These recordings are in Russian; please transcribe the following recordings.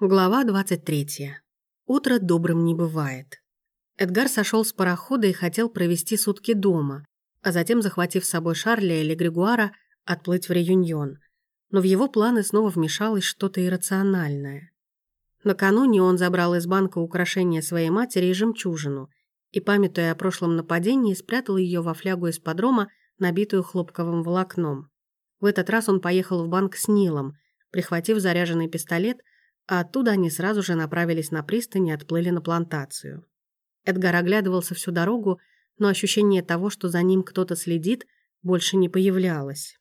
Глава 23. Утро добрым не бывает. Эдгар сошел с парохода и хотел провести сутки дома, а затем, захватив с собой Шарля или Григуара, отплыть в Реюньон. Но в его планы снова вмешалось что-то иррациональное. Накануне он забрал из банка украшение своей матери и жемчужину и, памятуя о прошлом нападении, спрятал ее во флягу из подрома, набитую хлопковым волокном. В этот раз он поехал в банк с Нилом, прихватив заряженный пистолет – оттуда они сразу же направились на пристань и отплыли на плантацию. Эдгар оглядывался всю дорогу, но ощущение того, что за ним кто-то следит, больше не появлялось.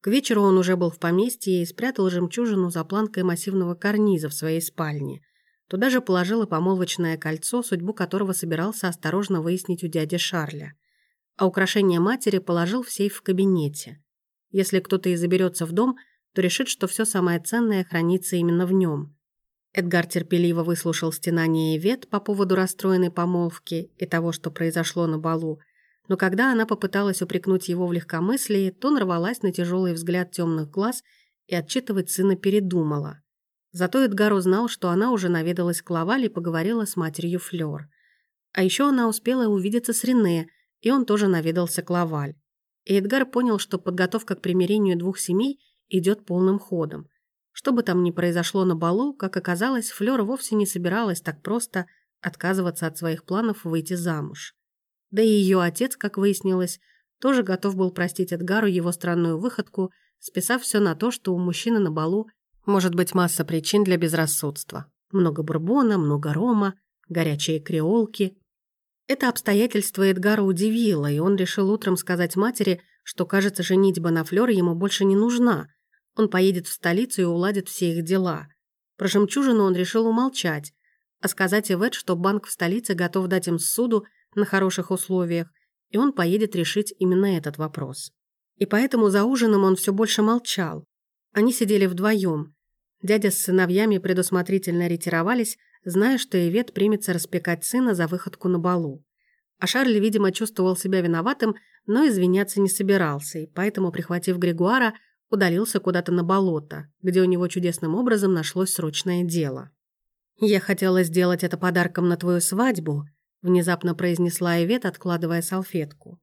К вечеру он уже был в поместье и спрятал жемчужину за планкой массивного карниза в своей спальне. Туда же положил и помолвочное кольцо, судьбу которого собирался осторожно выяснить у дяди Шарля. А украшение матери положил в сейф в кабинете. Если кто-то и заберется в дом, то решит, что все самое ценное хранится именно в нем. Эдгар терпеливо выслушал стенание Ивет по поводу расстроенной помолвки и того, что произошло на балу, но когда она попыталась упрекнуть его в легкомыслии, то нарвалась на тяжелый взгляд темных глаз и отчитывать сына передумала. Зато Эдгар узнал, что она уже наведалась к Лавале и поговорила с матерью Флёр. А еще она успела увидеться с Рене, и он тоже наведался к Лаваль. И Эдгар понял, что подготовка к примирению двух семей идет полным ходом – что бы там ни произошло на балу, как оказалось, Флёр вовсе не собиралась так просто отказываться от своих планов выйти замуж. Да и ее отец, как выяснилось, тоже готов был простить Эдгару его странную выходку, списав все на то, что у мужчины на балу может быть масса причин для безрассудства. Много бурбона, много рома, горячие креолки. Это обстоятельство Эдгара удивило, и он решил утром сказать матери, что, кажется, женитьба на Флёр ему больше не нужна – он поедет в столицу и уладит все их дела. Про жемчужину он решил умолчать, а сказать Ивет, что банк в столице готов дать им суду на хороших условиях, и он поедет решить именно этот вопрос. И поэтому за ужином он все больше молчал. Они сидели вдвоем. Дядя с сыновьями предусмотрительно ретировались, зная, что Ивет примется распекать сына за выходку на балу. А Шарль, видимо, чувствовал себя виноватым, но извиняться не собирался, и поэтому, прихватив Григуара, удалился куда-то на болото, где у него чудесным образом нашлось срочное дело. «Я хотела сделать это подарком на твою свадьбу», внезапно произнесла Ивет, откладывая салфетку.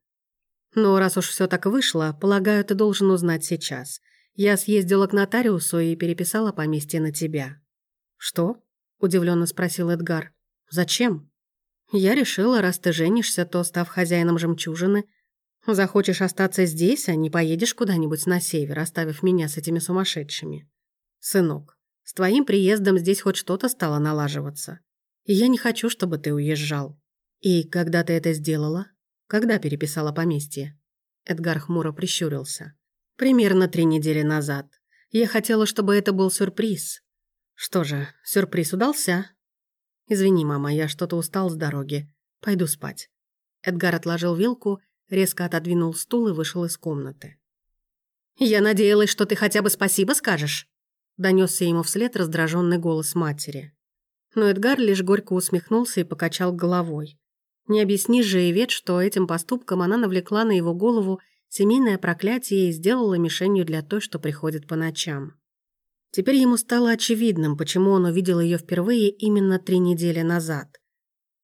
«Но раз уж все так вышло, полагаю, ты должен узнать сейчас. Я съездила к нотариусу и переписала поместье на тебя». «Что?» – удивленно спросил Эдгар. «Зачем?» «Я решила, раз ты женишься, то, став хозяином жемчужины, Захочешь остаться здесь, а не поедешь куда-нибудь на север, оставив меня с этими сумасшедшими. Сынок, с твоим приездом здесь хоть что-то стало налаживаться. И я не хочу, чтобы ты уезжал. И когда ты это сделала? Когда переписала поместье? Эдгар хмуро прищурился. Примерно три недели назад. Я хотела, чтобы это был сюрприз. Что же, сюрприз удался? Извини, мама, я что-то устал с дороги. Пойду спать. Эдгар отложил вилку резко отодвинул стул и вышел из комнаты. «Я надеялась, что ты хотя бы спасибо скажешь», донесся ему вслед раздраженный голос матери. Но Эдгар лишь горько усмехнулся и покачал головой. Не объясни же Ивет, что этим поступком она навлекла на его голову семейное проклятие и сделала мишенью для той, что приходит по ночам. Теперь ему стало очевидным, почему он увидел ее впервые именно три недели назад.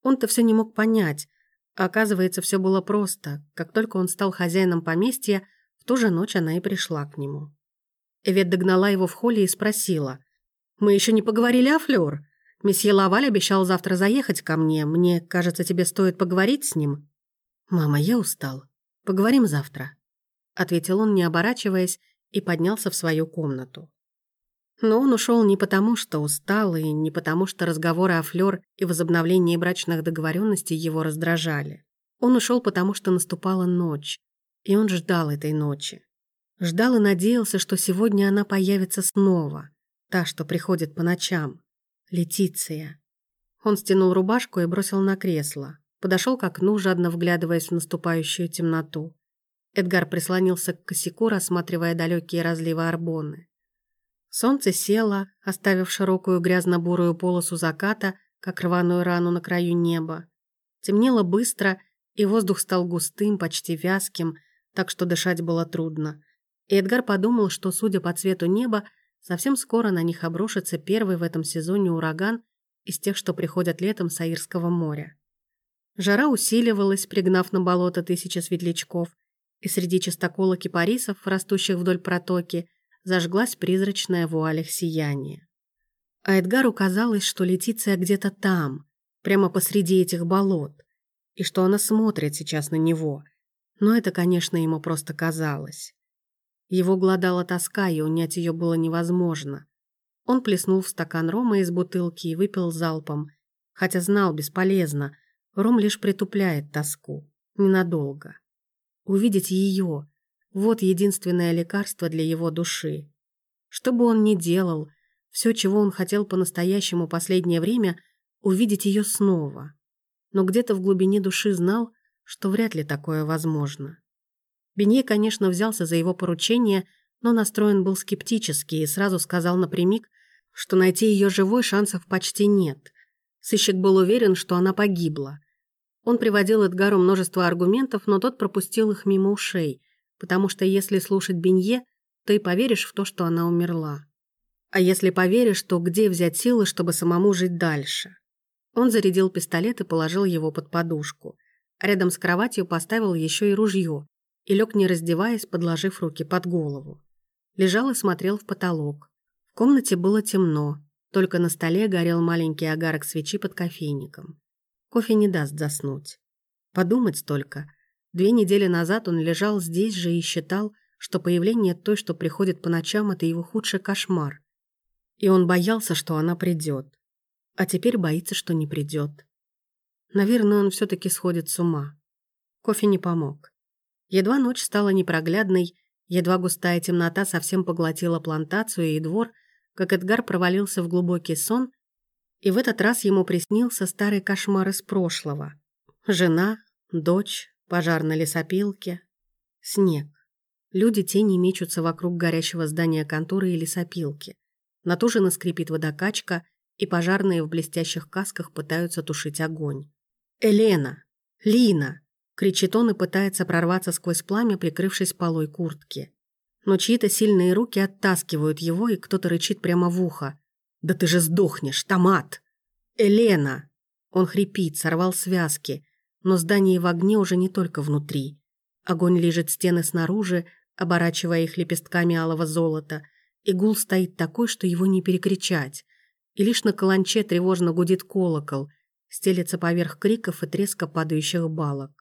Он-то все не мог понять, Оказывается, все было просто. Как только он стал хозяином поместья, в ту же ночь она и пришла к нему. Эвет догнала его в холле и спросила. «Мы еще не поговорили о Флёр. Месье Лаваль обещал завтра заехать ко мне. Мне кажется, тебе стоит поговорить с ним». «Мама, я устал. Поговорим завтра», — ответил он, не оборачиваясь, и поднялся в свою комнату. Но он ушел не потому, что устал, и не потому, что разговоры о Флёр и возобновлении брачных договоренностей его раздражали. Он ушел потому, что наступала ночь, и он ждал этой ночи. Ждал и надеялся, что сегодня она появится снова, та, что приходит по ночам. Летиция. Он стянул рубашку и бросил на кресло. Подошел к окну, жадно вглядываясь в наступающую темноту. Эдгар прислонился к косяку, рассматривая далекие разливы Арбоны. Солнце село, оставив широкую грязно-бурую полосу заката, как рваную рану на краю неба. Темнело быстро, и воздух стал густым, почти вязким, так что дышать было трудно. И Эдгар подумал, что, судя по цвету неба, Совсем скоро на них обрушится первый в этом сезоне ураган из тех, что приходят летом с Аирского моря. Жара усиливалась, пригнав на болото тысячи светлячков, и среди частокола кипарисов, растущих вдоль протоки, зажглась призрачная вуаль их сияния. А Эдгару казалось, что Летиция где-то там, прямо посреди этих болот, и что она смотрит сейчас на него. Но это, конечно, ему просто казалось. Его гладала тоска, и унять ее было невозможно. Он плеснул в стакан рома из бутылки и выпил залпом, хотя знал, бесполезно, ром лишь притупляет тоску. Ненадолго. Увидеть ее – вот единственное лекарство для его души. Что бы он ни делал, все, чего он хотел по-настоящему последнее время – увидеть ее снова. Но где-то в глубине души знал, что вряд ли такое возможно. Бенье, конечно, взялся за его поручение, но настроен был скептически и сразу сказал напрямик, что найти ее живой шансов почти нет. Сыщик был уверен, что она погибла. Он приводил Эдгару множество аргументов, но тот пропустил их мимо ушей, потому что если слушать Бенье, то и поверишь в то, что она умерла. А если поверишь, то где взять силы, чтобы самому жить дальше? Он зарядил пистолет и положил его под подушку. Рядом с кроватью поставил еще и ружье, и лег, не раздеваясь, подложив руки под голову. Лежал и смотрел в потолок. В комнате было темно, только на столе горел маленький огарок свечи под кофейником. Кофе не даст заснуть. Подумать только. Две недели назад он лежал здесь же и считал, что появление той, что приходит по ночам, это его худший кошмар. И он боялся, что она придет. А теперь боится, что не придет. Наверное, он все-таки сходит с ума. Кофе не помог. Едва ночь стала непроглядной, едва густая темнота совсем поглотила плантацию и двор, как Эдгар провалился в глубокий сон, и в этот раз ему приснился старый кошмар из прошлого. Жена, дочь, пожар на лесопилке, снег. Люди тени мечутся вокруг горящего здания конторы и лесопилки. Натуженно скрипит водокачка, и пожарные в блестящих касках пытаются тушить огонь. «Элена! Лина!» Кричит он и пытается прорваться сквозь пламя, прикрывшись полой куртки. Но чьи-то сильные руки оттаскивают его, и кто-то рычит прямо в ухо. «Да ты же сдохнешь, томат!» «Элена!» Он хрипит, сорвал связки, но здание в огне уже не только внутри. Огонь лежит стены снаружи, оборачивая их лепестками алого золота, и гул стоит такой, что его не перекричать. И лишь на каланче тревожно гудит колокол, стелется поверх криков и треска падающих балок.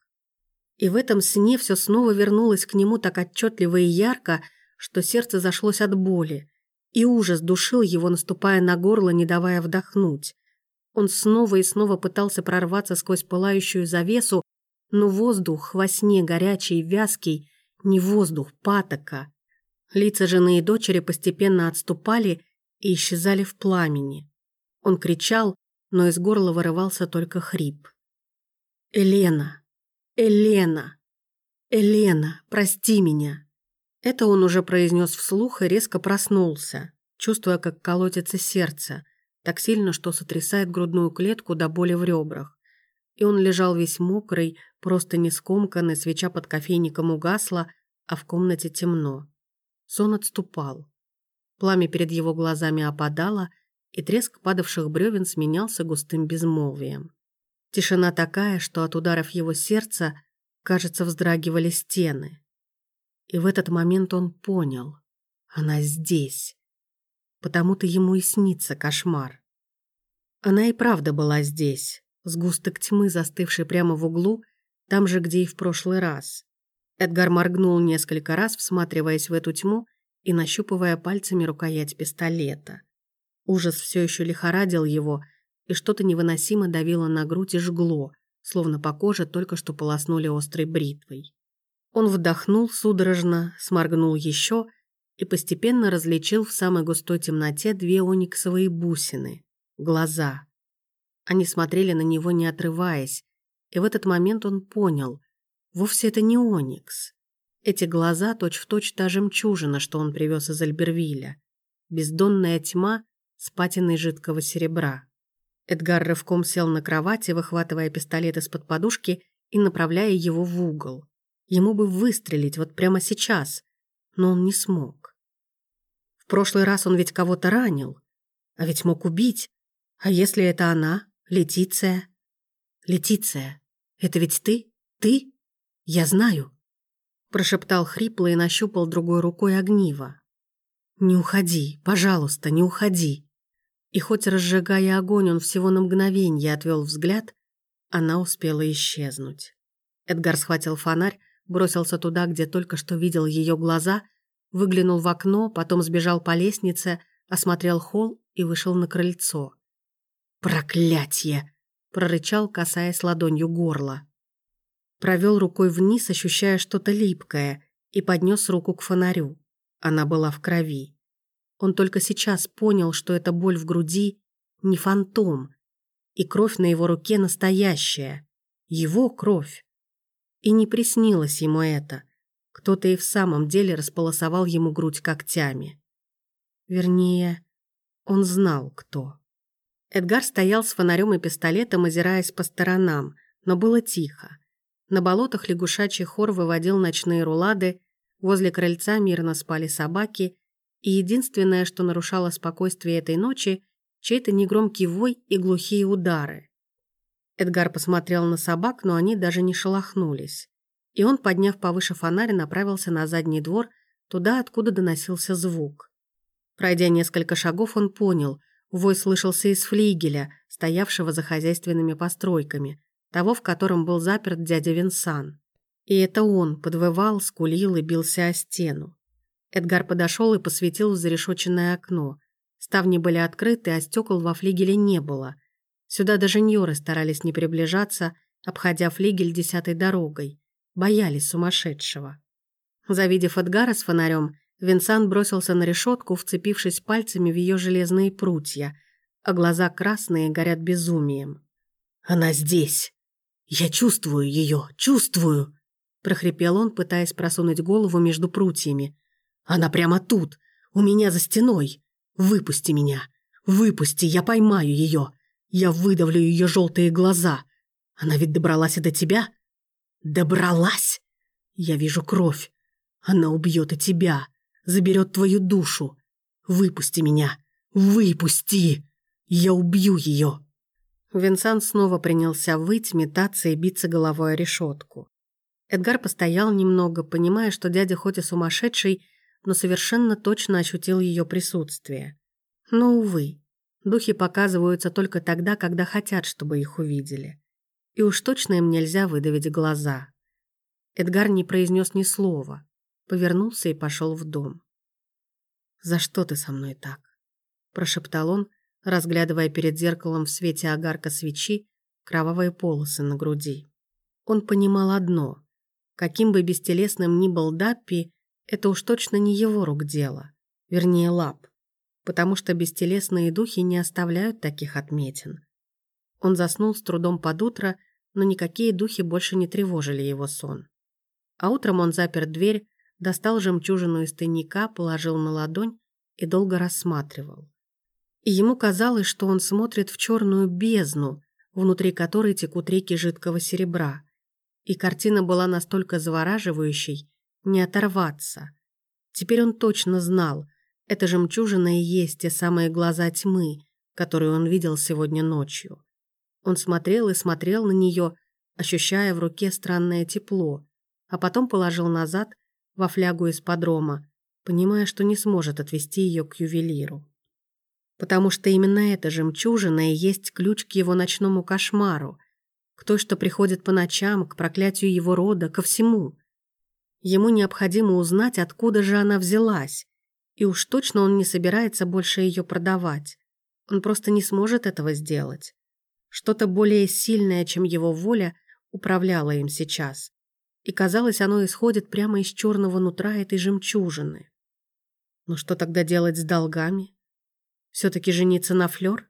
И в этом сне все снова вернулось к нему так отчетливо и ярко, что сердце зашлось от боли. И ужас душил его, наступая на горло, не давая вдохнуть. Он снова и снова пытался прорваться сквозь пылающую завесу, но воздух во сне горячий и вязкий, не воздух, патока. Лица жены и дочери постепенно отступали и исчезали в пламени. Он кричал, но из горла вырывался только хрип. «Елена! «Элена! Элена, прости меня!» Это он уже произнес вслух и резко проснулся, чувствуя, как колотится сердце, так сильно, что сотрясает грудную клетку до боли в ребрах. И он лежал весь мокрый, просто не скомканный, свеча под кофейником угасла, а в комнате темно. Сон отступал. Пламя перед его глазами опадало, и треск падавших бревен сменялся густым безмолвием. Тишина такая, что от ударов его сердца, кажется, вздрагивали стены. И в этот момент он понял. Она здесь. Потому-то ему и снится кошмар. Она и правда была здесь, сгусток тьмы, застывший прямо в углу, там же, где и в прошлый раз. Эдгар моргнул несколько раз, всматриваясь в эту тьму и нащупывая пальцами рукоять пистолета. Ужас все еще лихорадил его, и что-то невыносимо давило на грудь и жгло, словно по коже только что полоснули острой бритвой. Он вдохнул судорожно, сморгнул еще и постепенно различил в самой густой темноте две ониксовые бусины — глаза. Они смотрели на него, не отрываясь, и в этот момент он понял — вовсе это не оникс. Эти глаза точь-в-точь точь та жемчужина, что он привез из Альбервиля. Бездонная тьма с патиной жидкого серебра. Эдгар рывком сел на кровати, выхватывая пистолет из-под подушки и направляя его в угол. Ему бы выстрелить вот прямо сейчас, но он не смог. Прошлый раз он ведь кого-то ранил. А ведь мог убить. А если это она, Летиция? Летиция, это ведь ты? Ты? Я знаю. Прошептал хрипло и нащупал другой рукой огниво. Не уходи, пожалуйста, не уходи. И хоть разжигая огонь, он всего на мгновенье отвел взгляд, она успела исчезнуть. Эдгар схватил фонарь, бросился туда, где только что видел ее глаза, выглянул в окно, потом сбежал по лестнице, осмотрел холл и вышел на крыльцо. «Проклятье!» — прорычал, касаясь ладонью горла. Провел рукой вниз, ощущая что-то липкое, и поднес руку к фонарю. Она была в крови. Он только сейчас понял, что эта боль в груди не фантом, и кровь на его руке настоящая. Его кровь. И не приснилось ему это. Кто-то и в самом деле располосовал ему грудь когтями. Вернее, он знал, кто. Эдгар стоял с фонарем и пистолетом, озираясь по сторонам, но было тихо. На болотах лягушачий хор выводил ночные рулады, возле крыльца мирно спали собаки, и единственное, что нарушало спокойствие этой ночи, чей-то негромкий вой и глухие удары. Эдгар посмотрел на собак, но они даже не шелохнулись. И он, подняв повыше фонарь, направился на задний двор, туда, откуда доносился звук. Пройдя несколько шагов, он понял, вой слышался из флигеля, стоявшего за хозяйственными постройками, того, в котором был заперт дядя Винсан. И это он подвывал, скулил и бился о стену. Эдгар подошел и посветил в зарешоченное окно. Ставни были открыты, а стекол во флигеле не было. Сюда даже ньоры старались не приближаться, обходя флигель десятой дорогой. Боялись сумасшедшего. Завидев Эдгара с фонарем, Винсан бросился на решетку, вцепившись пальцами в ее железные прутья, а глаза красные горят безумием. «Она здесь! Я чувствую ее, чувствую!» прохрипел он, пытаясь просунуть голову между прутьями. «Она прямо тут, у меня за стеной! Выпусти меня! Выпусти, я поймаю ее! Я выдавлю ее желтые глаза! Она ведь добралась и до тебя?» «Добралась! Я вижу кровь! Она убьет и тебя! Заберет твою душу! Выпусти меня! Выпусти! Я убью ее!» Винсан снова принялся выть, метаться и биться головой о решетку. Эдгар постоял немного, понимая, что дядя хоть и сумасшедший, но совершенно точно ощутил ее присутствие. Но, увы, духи показываются только тогда, когда хотят, чтобы их увидели. И уж точно им нельзя выдавить глаза. Эдгар не произнес ни слова, повернулся и пошел в дом. «За что ты со мной так?» – прошептал он, разглядывая перед зеркалом в свете огарка свечи кровавые полосы на груди. Он понимал одно – каким бы бестелесным ни был Даппи, это уж точно не его рук дело, вернее лап, потому что бестелесные духи не оставляют таких отметин. Он заснул с трудом под утро, но никакие духи больше не тревожили его сон. А утром он запер дверь, достал жемчужину из тайника, положил на ладонь и долго рассматривал и ему казалось, что он смотрит в черную бездну, внутри которой текут реки жидкого серебра. И картина была настолько завораживающей, не оторваться. Теперь он точно знал, это жемчужина и есть те самые глаза тьмы, которые он видел сегодня ночью. Он смотрел и смотрел на нее, ощущая в руке странное тепло, а потом положил назад во флягу из подрома, понимая, что не сможет отвести ее к ювелиру потому что именно эта жемчужина и есть ключ к его ночному кошмару, к той, что приходит по ночам, к проклятию его рода, ко всему. Ему необходимо узнать, откуда же она взялась, и уж точно он не собирается больше ее продавать. Он просто не сможет этого сделать. Что-то более сильное, чем его воля, управляло им сейчас. И казалось, оно исходит прямо из черного нутра этой жемчужины. Но что тогда делать с долгами? Все-таки жениться на Флёр?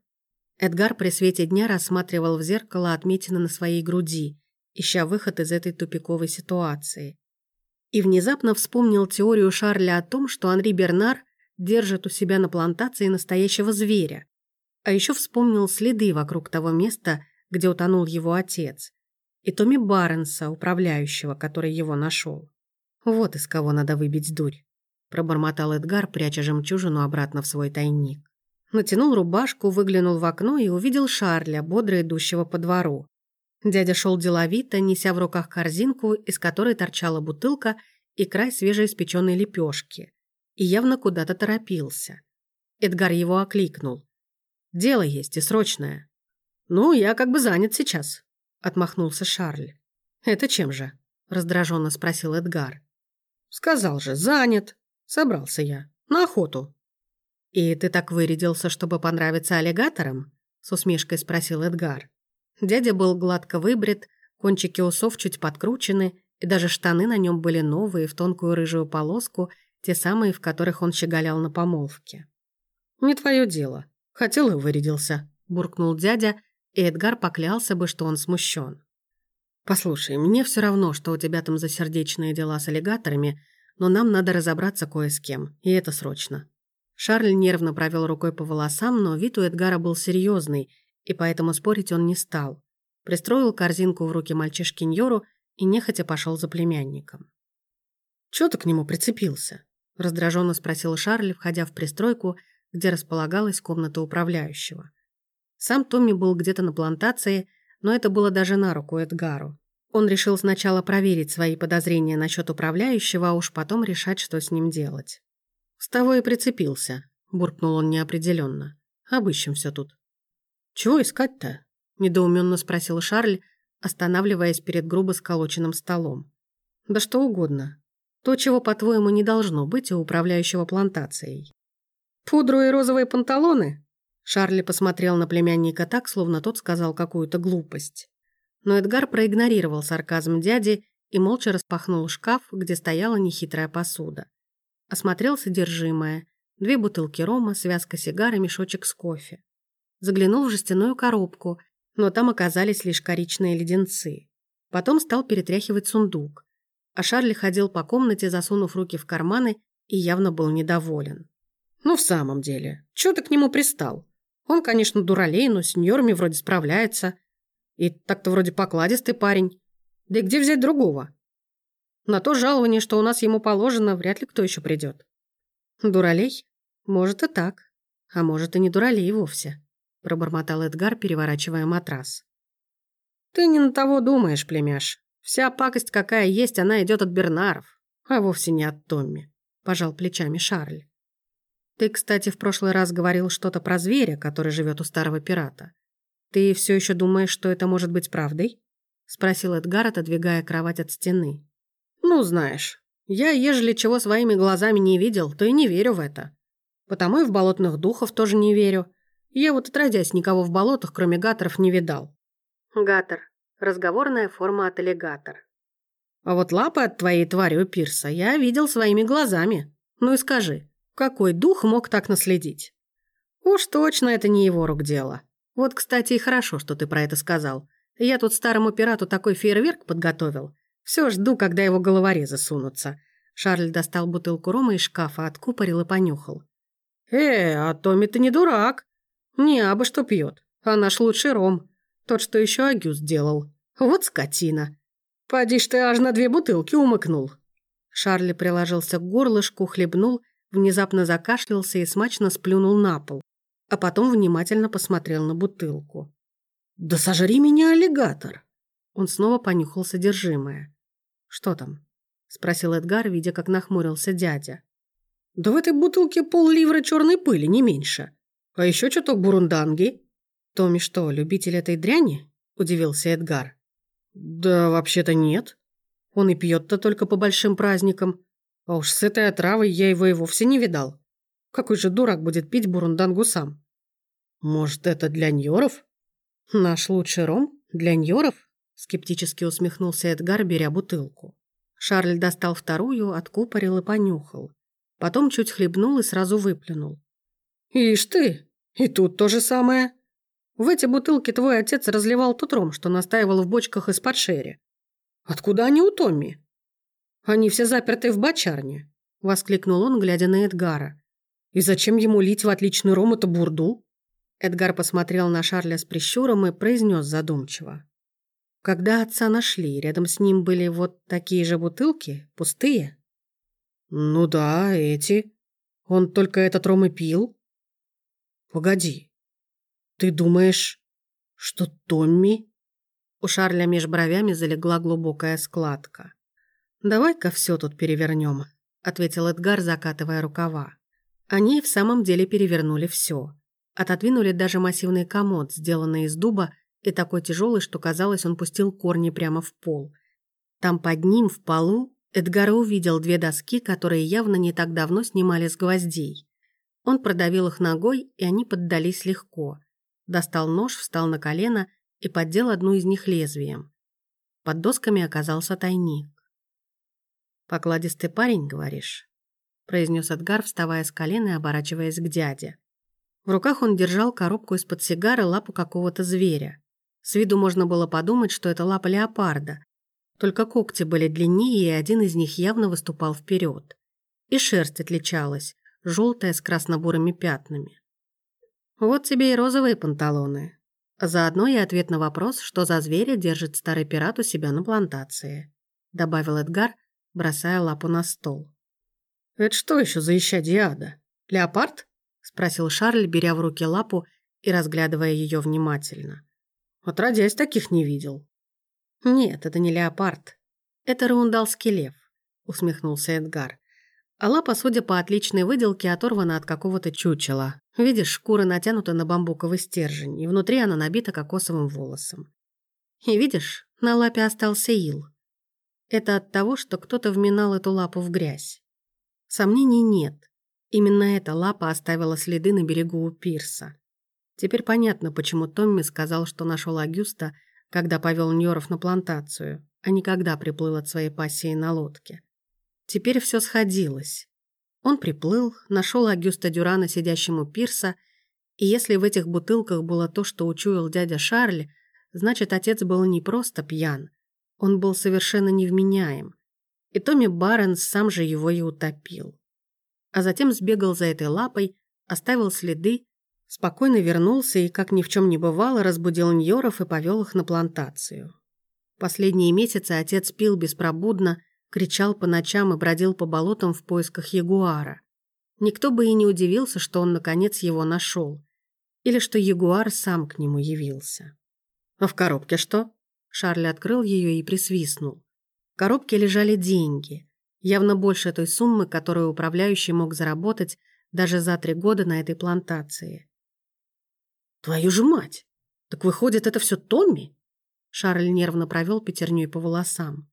Эдгар при свете дня рассматривал в зеркало отметины на своей груди, ища выход из этой тупиковой ситуации. И внезапно вспомнил теорию Шарля о том, что Анри Бернар держит у себя на плантации настоящего зверя. А еще вспомнил следы вокруг того места, где утонул его отец, и Томми Барнса, управляющего, который его нашел. Вот из кого надо выбить дурь. пробормотал Эдгар, пряча жемчужину обратно в свой тайник. Натянул рубашку, выглянул в окно и увидел Шарля, бодро идущего по двору. Дядя шел деловито, неся в руках корзинку, из которой торчала бутылка и край свежеиспеченной лепешки, и явно куда-то торопился. Эдгар его окликнул. «Дело есть и срочное». «Ну, я как бы занят сейчас», — отмахнулся Шарль. «Это чем же?» — раздраженно спросил Эдгар. «Сказал же, занят. Собрался я. На охоту». «И ты так вырядился, чтобы понравиться аллигаторам?» — с усмешкой спросил Эдгар. Дядя был гладко выбрит, кончики усов чуть подкручены, и даже штаны на нем были новые, в тонкую рыжую полоску, те самые, в которых он щеголял на помолвке. «Не твое дело. Хотел и вырядился», — буркнул дядя, и Эдгар поклялся бы, что он смущен. «Послушай, мне все равно, что у тебя там за сердечные дела с аллигаторами, но нам надо разобраться кое с кем, и это срочно». Шарль нервно провел рукой по волосам, но вид у Эдгара был серьезный, и поэтому спорить он не стал. Пристроил корзинку в руки мальчишки Ньору и нехотя пошел за племянником. «Чё ты к нему прицепился?» – раздраженно спросил Шарль, входя в пристройку, где располагалась комната управляющего. Сам Томми был где-то на плантации, но это было даже на руку Эдгару. Он решил сначала проверить свои подозрения насчет управляющего, а уж потом решать, что с ним делать. «С того и прицепился», – буркнул он неопределенно. «Обыщем все тут». «Чего искать-то?» – недоуменно спросил Шарль, останавливаясь перед грубо сколоченным столом. «Да что угодно. То, чего, по-твоему, не должно быть у управляющего плантацией». «Пудру и розовые панталоны?» Шарли посмотрел на племянника так, словно тот сказал какую-то глупость. Но Эдгар проигнорировал сарказм дяди и молча распахнул шкаф, где стояла нехитрая посуда. Осмотрел содержимое. Две бутылки рома, связка сигар и мешочек с кофе. Заглянул в жестяную коробку, но там оказались лишь коричные леденцы. Потом стал перетряхивать сундук. А Шарли ходил по комнате, засунув руки в карманы, и явно был недоволен. «Ну, в самом деле, чё ты к нему пристал? Он, конечно, дуралей, но с сеньорами вроде справляется. И так-то вроде покладистый парень. Да и где взять другого? На то жалование, что у нас ему положено, вряд ли кто еще придет. Дуралей? Может и так. А может и не дуралей вовсе, пробормотал Эдгар, переворачивая матрас. Ты не на того думаешь, племяш. Вся пакость, какая есть, она идет от Бернаров, а вовсе не от Томми, пожал плечами Шарль. Ты, кстати, в прошлый раз говорил что-то про зверя, который живет у старого пирата. Ты все еще думаешь, что это может быть правдой? Спросил Эдгар, отодвигая кровать от стены. Ну, знаешь, я, ежели чего своими глазами не видел, то и не верю в это. Потому и в болотных духов тоже не верю. Я вот отродясь никого в болотах, кроме гаторов, не видал. Гатор. Разговорная форма от аллигатор. А вот лапы от твоей твари у пирса я видел своими глазами. Ну и скажи, какой дух мог так наследить? Уж точно это не его рук дело. Вот, кстати, и хорошо, что ты про это сказал. Я тут старому пирату такой фейерверк подготовил. Все жду, когда его головорезы сунутся. Шарль достал бутылку рома из шкафа, откупорил и понюхал. «Э, а Томми-то не дурак. Не абы что пьет, а наш лучший ром. Тот, что еще Агюс делал. Вот скотина. Поди ж ты аж на две бутылки умыкнул». Шарли приложился к горлышку, хлебнул внезапно закашлялся и смачно сплюнул на пол, а потом внимательно посмотрел на бутылку. «Да сожри меня, аллигатор!» Он снова понюхал содержимое. «Что там?» — спросил Эдгар, видя, как нахмурился дядя. «Да в этой бутылке пол-ливра черной пыли, не меньше. А еще чуток бурунданги». «Томми что, любитель этой дряни?» — удивился Эдгар. «Да вообще-то нет. Он и пьет-то только по большим праздникам. А уж с этой отравой я его и вовсе не видал. Какой же дурак будет пить бурундангу сам? Может, это для ньоров? Наш лучший ром? Для ньоров? Скептически усмехнулся Эдгар, беря бутылку. Шарль достал вторую, откупорил и понюхал. Потом чуть хлебнул и сразу выплюнул. «Ишь ты! И тут то же самое. В эти бутылки твой отец разливал тот ром, что настаивал в бочках из-под шерри. Откуда они у Томми?» Они все заперты в бочарне», — воскликнул он, глядя на Эдгара. «И зачем ему лить в отличный ром эту бурду?» Эдгар посмотрел на Шарля с прищуром и произнес задумчиво. «Когда отца нашли, рядом с ним были вот такие же бутылки, пустые?» «Ну да, эти. Он только этот ром и пил?» «Погоди. Ты думаешь, что Томми?» У Шарля меж бровями залегла глубокая складка. «Давай-ка все тут перевернем», — ответил Эдгар, закатывая рукава. Они в самом деле перевернули все. Отодвинули даже массивный комод, сделанный из дуба, и такой тяжелый, что казалось, он пустил корни прямо в пол. Там под ним, в полу, Эдгар увидел две доски, которые явно не так давно снимали с гвоздей. Он продавил их ногой, и они поддались легко. Достал нож, встал на колено и поддел одну из них лезвием. Под досками оказался тайник. «Покладистый парень, говоришь?» произнес Эдгар, вставая с колена и оборачиваясь к дяде. В руках он держал коробку из-под сигары лапу какого-то зверя. С виду можно было подумать, что это лапа леопарда. Только когти были длиннее, и один из них явно выступал вперед. И шерсть отличалась, желтая с красно-бурыми пятнами. Вот тебе и розовые панталоны. Заодно и ответ на вопрос, что за зверя держит старый пират у себя на плантации, добавил Эдгар, бросая лапу на стол. «Это что еще за исчадие ада? Леопард?» — спросил Шарль, беря в руки лапу и разглядывая ее внимательно. «Отродясь, таких не видел». «Нет, это не леопард. Это рундалский лев», — усмехнулся Эдгар. А лапа, судя по отличной выделке, оторвана от какого-то чучела. Видишь, шкура натянута на бамбуковый стержень, и внутри она набита кокосовым волосом. И видишь, на лапе остался ил. Это от того, что кто-то вминал эту лапу в грязь. Сомнений нет. Именно эта лапа оставила следы на берегу у пирса. Теперь понятно, почему Томми сказал, что нашел Агюста, когда повел Ньоров на плантацию, а не когда приплыл от своей пассии на лодке. Теперь все сходилось. Он приплыл, нашел Агюста Дюрана, сидящему пирса, и если в этих бутылках было то, что учуял дядя Шарль, значит, отец был не просто пьян, он был совершенно невменяем. И Томми Барнс сам же его и утопил. А затем сбегал за этой лапой, оставил следы, спокойно вернулся и, как ни в чем не бывало, разбудил Ньоров и повел их на плантацию. Последние месяцы отец пил беспробудно, кричал по ночам и бродил по болотам в поисках ягуара. Никто бы и не удивился, что он, наконец, его нашел. Или что ягуар сам к нему явился. «А в коробке что?» Шарль открыл ее и присвистнул коробке лежали деньги, явно больше той суммы, которую управляющий мог заработать даже за три года на этой плантации. «Твою же мать! Так выходит, это все Томми?» Шарль нервно провел пятерней по волосам.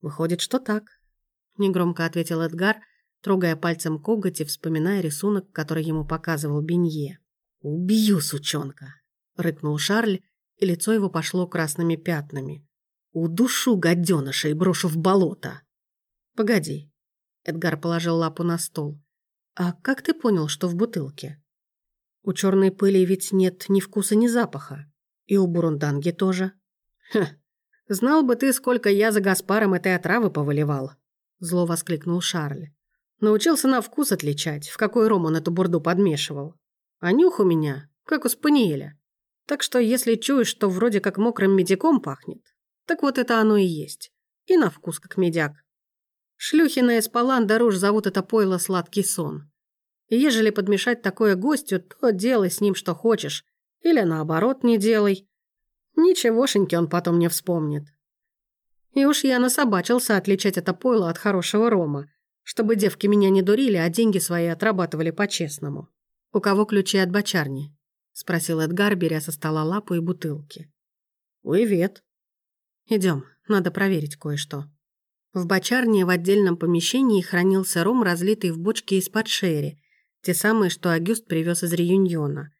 «Выходит, что так», — негромко ответил Эдгар, трогая пальцем коготь и вспоминая рисунок, который ему показывал Бенье. «Убью, сучонка!» — рыкнул Шарль, и лицо его пошло красными пятнами. Удушу гаденыша и брошу в болото. Погоди. Эдгар положил лапу на стол. А как ты понял, что в бутылке? У черной пыли ведь нет ни вкуса, ни запаха. И у бурунданги тоже. Ха, знал бы ты, сколько я за Гаспаром этой отравы повыливал. Зло воскликнул Шарль. Научился на вкус отличать, в какой ром он эту бурду подмешивал. А нюх у меня, как у спаниеля. Так что если чуешь, что вроде как мокрым медиком пахнет, так вот это оно и есть. И на вкус как медяк. Шлюхи на Эспалан дороже зовут это пойло сладкий сон. И ежели подмешать такое гостю, то делай с ним что хочешь. Или наоборот не делай. Ничегошеньки он потом не вспомнит. И уж я насобачился отличать это пойло от хорошего рома, чтобы девки меня не дурили, а деньги свои отрабатывали по-честному. «У кого ключи от бочарни?» — спросил Эдгар, беря со стола лапу и бутылки. «У Ивет», Идем, надо проверить кое-что. В бочарне в отдельном помещении хранился ром, разлитый в бочке из-под шерри, те самые, что Агюст привез из Реюньона.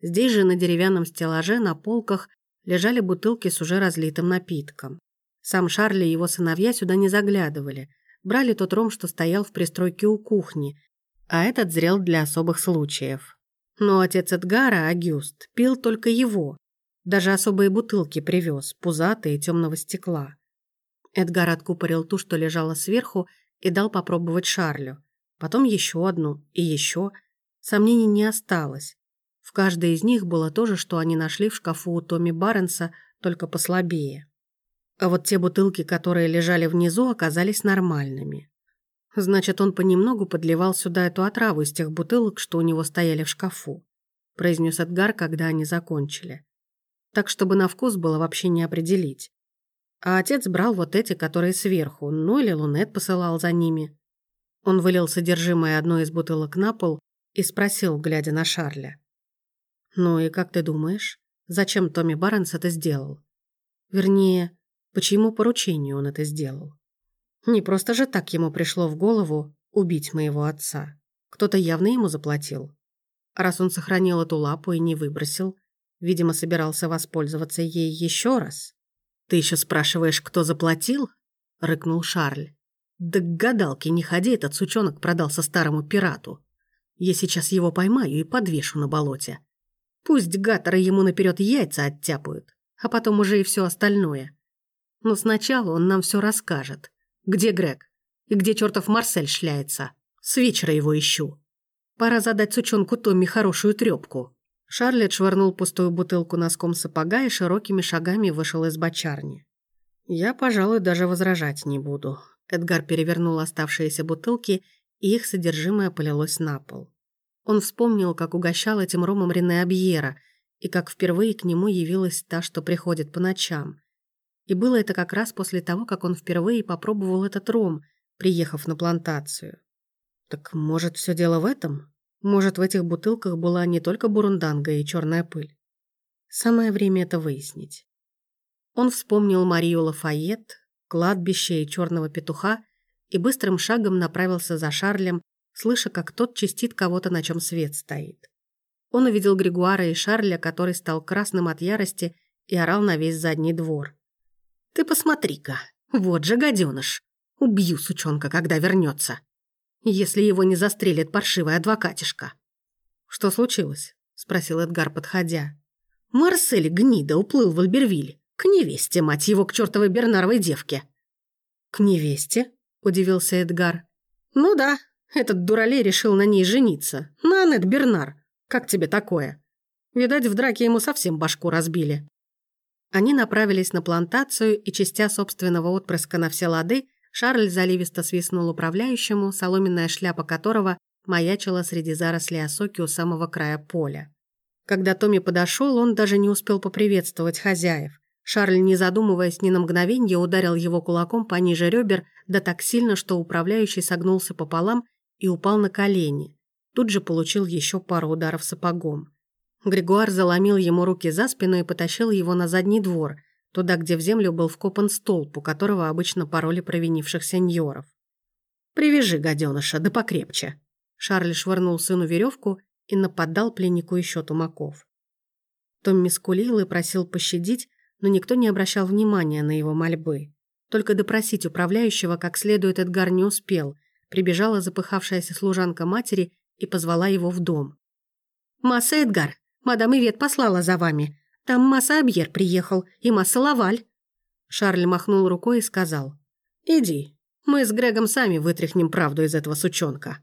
Здесь же на деревянном стеллаже на полках лежали бутылки с уже разлитым напитком. Сам Шарли и его сыновья сюда не заглядывали, брали тот ром, что стоял в пристройке у кухни, а этот зрел для особых случаев. Но отец Эдгара, Агюст, пил только его, даже особые бутылки привез, пузатые, темного стекла. Эдгар откупорил ту, что лежала сверху, и дал попробовать Шарлю. Потом еще одну и еще. Сомнений не осталось. В каждой из них было то же, что они нашли в шкафу у Томми Барнса, только послабее. А вот те бутылки, которые лежали внизу, оказались нормальными. Значит, он понемногу подливал сюда эту отраву из тех бутылок, что у него стояли в шкафу, произнес Эдгар, когда они закончили. Так, чтобы на вкус было вообще не определить. А отец брал вот эти, которые сверху, ну или Лунет посылал за ними. Он вылил содержимое одной из бутылок на пол и спросил, глядя на Шарля. «Ну и как ты думаешь, зачем Томми Барнс это сделал? Вернее, по чьему поручению он это сделал?» Не просто же так ему пришло в голову убить моего отца. Кто-то явно ему заплатил. Раз он сохранил эту лапу и не выбросил, видимо, собирался воспользоваться ей еще раз. «Ты еще спрашиваешь, кто заплатил?» — рыкнул Шарль. «Да к гадалке не ходи, этот сучонок продался старому пирату. Я сейчас его поймаю и подвешу на болоте. Пусть гаторы ему наперед яйца оттяпают, а потом уже и все остальное. Но сначала он нам все расскажет. Где Грег? И где чертов Марсель шляется? С вечера его ищу. Пора задать сучонку Томми хорошую трепку. Шарлет швырнул пустую бутылку носком сапога и широкими шагами вышел из бочарни. «Я, пожалуй, даже возражать не буду». Эдгар перевернул оставшиеся бутылки, и их содержимое полилось на пол. Он вспомнил, как угощал этим ромом Рене Абьера, и как впервые к нему явилась та, что приходит по ночам. И было это как раз после того, как он впервые попробовал этот ром, приехав на плантацию. Так может, все дело в этом? Может, в этих бутылках была не только бурунданга и черная пыль? Самое время это выяснить. Он вспомнил Марию Лафайет, кладбище и черного петуха и быстрым шагом направился за Шарлем, слыша, как тот чистит кого-то, на чем свет стоит. Он увидел Григуара и Шарля, который стал красным от ярости и орал на весь задний двор. Ты посмотри-ка, вот же гаденыш. Убью сучонка, когда вернется. Если его не застрелит паршивый адвокатишка. Что случилось? Спросил Эдгар, подходя. Марсель гнида уплыл в Альбервиль. К невесте, мать его, к чертовой Бернаровой девке. К невесте? Удивился Эдгар. Ну да, этот дуралей решил на ней жениться. На Аннет Бернар. Как тебе такое? Видать, в драке ему совсем башку разбили. Они направились на плантацию, и, частя собственного отпрыска на все лады, Шарль заливисто свистнул управляющему, соломенная шляпа которого маячила среди зарослей осоки у самого края поля. Когда Томми подошел, он даже не успел поприветствовать хозяев. Шарль, не задумываясь ни на мгновенье, ударил его кулаком пониже ребер, да так сильно, что управляющий согнулся пополам и упал на колени. Тут же получил еще пару ударов сапогом. Григуар заломил ему руки за спину и потащил его на задний двор, туда, где в землю был вкопан столб, у которого обычно пароли провинившихся ньоров. «Привяжи, гаденыша, да покрепче!» Шарль швырнул сыну веревку и нападал пленнику еще тумаков. Томми скулил и просил пощадить, но никто не обращал внимания на его мольбы. Только допросить управляющего как следует Эдгар не успел. Прибежала запыхавшаяся служанка матери и позвала его в дом. «Масса Эдгар, Мадам Ивет послала за вами. Там Масса Абьер приехал и Масса Лаваль». Шарль махнул рукой и сказал. «Иди, мы с Грегом сами вытряхнем правду из этого сучонка».